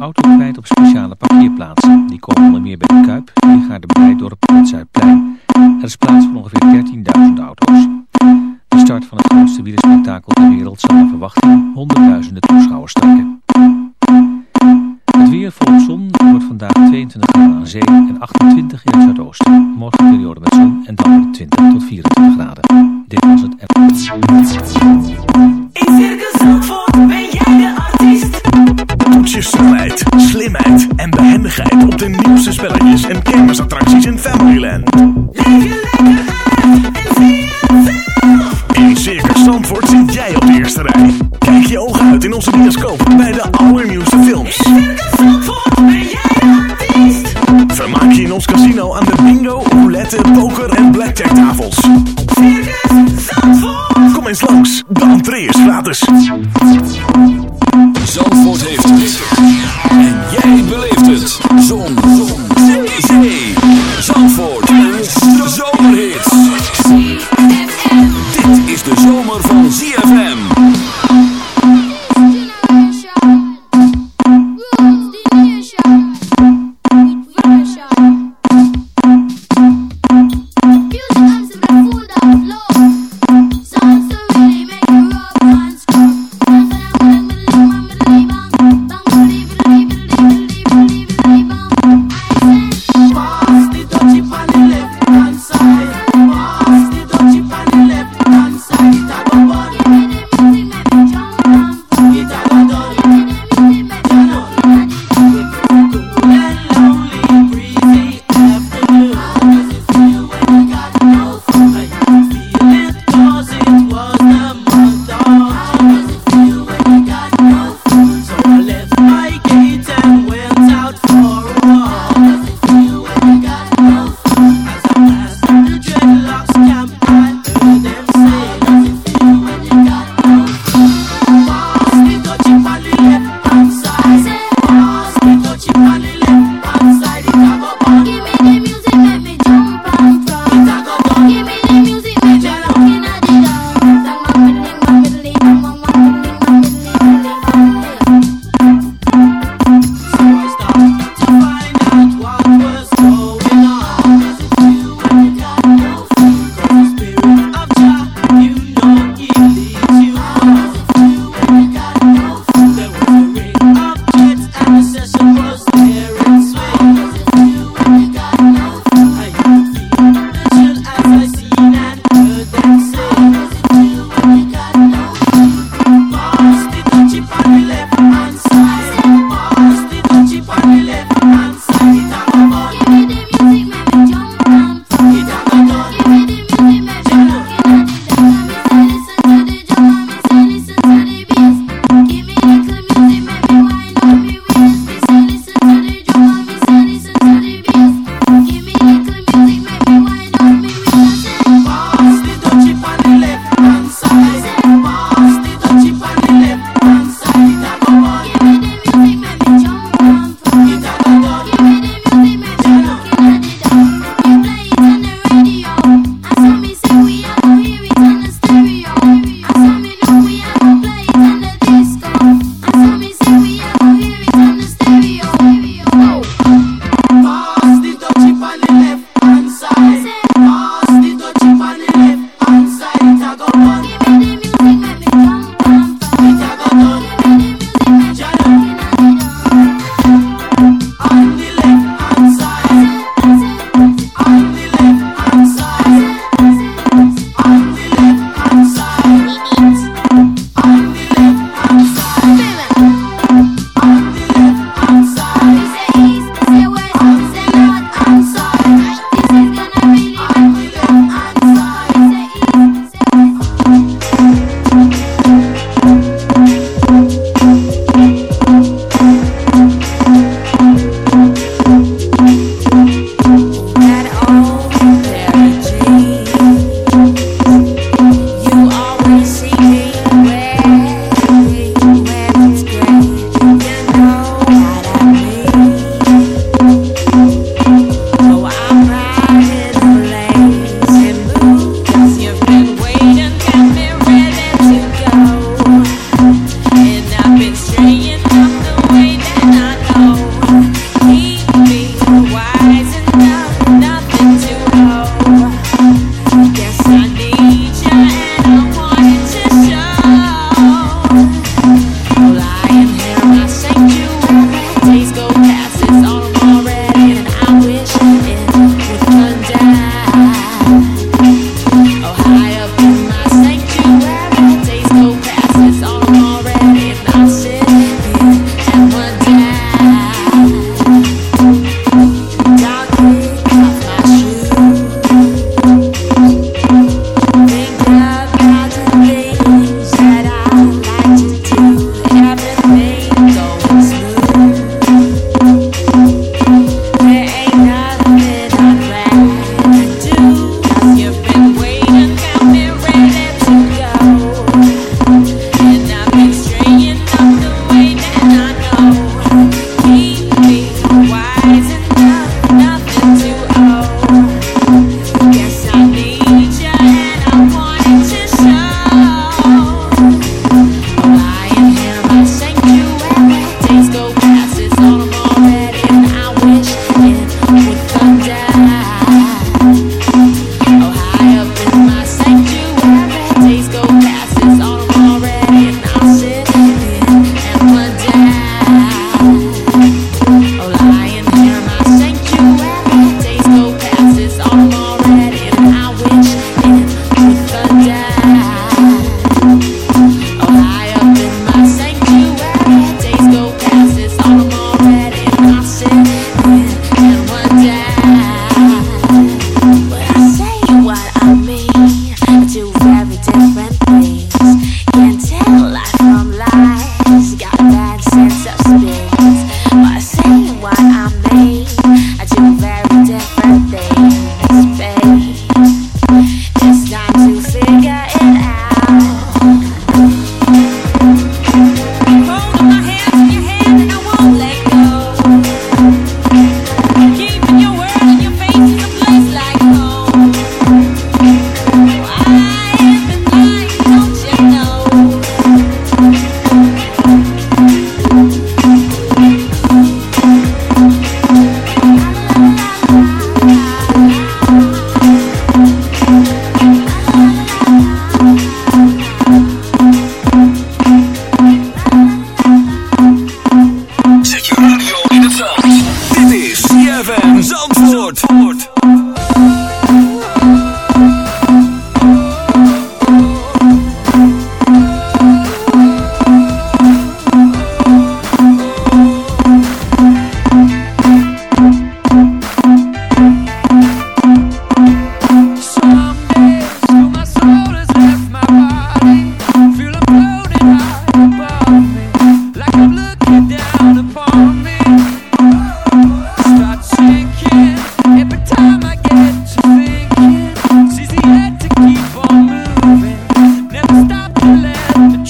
auto kwijt op speciale parkeerplaatsen. Die komen onder meer bij de Kuip, Viergaarde Blijdorp en het Zuidplein. Er is plaats voor ongeveer 13.000 auto's. De start van het grootste wielerspektakel ter wereld zal naar verwachting honderdduizenden toeschouwers trekken. Het weer volop zon wordt vandaag 22 graden aan zee en 28 in het zuidoosten. Morgen periode met zon en dan wordt 20 tot 24 graden. Dit was het In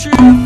true.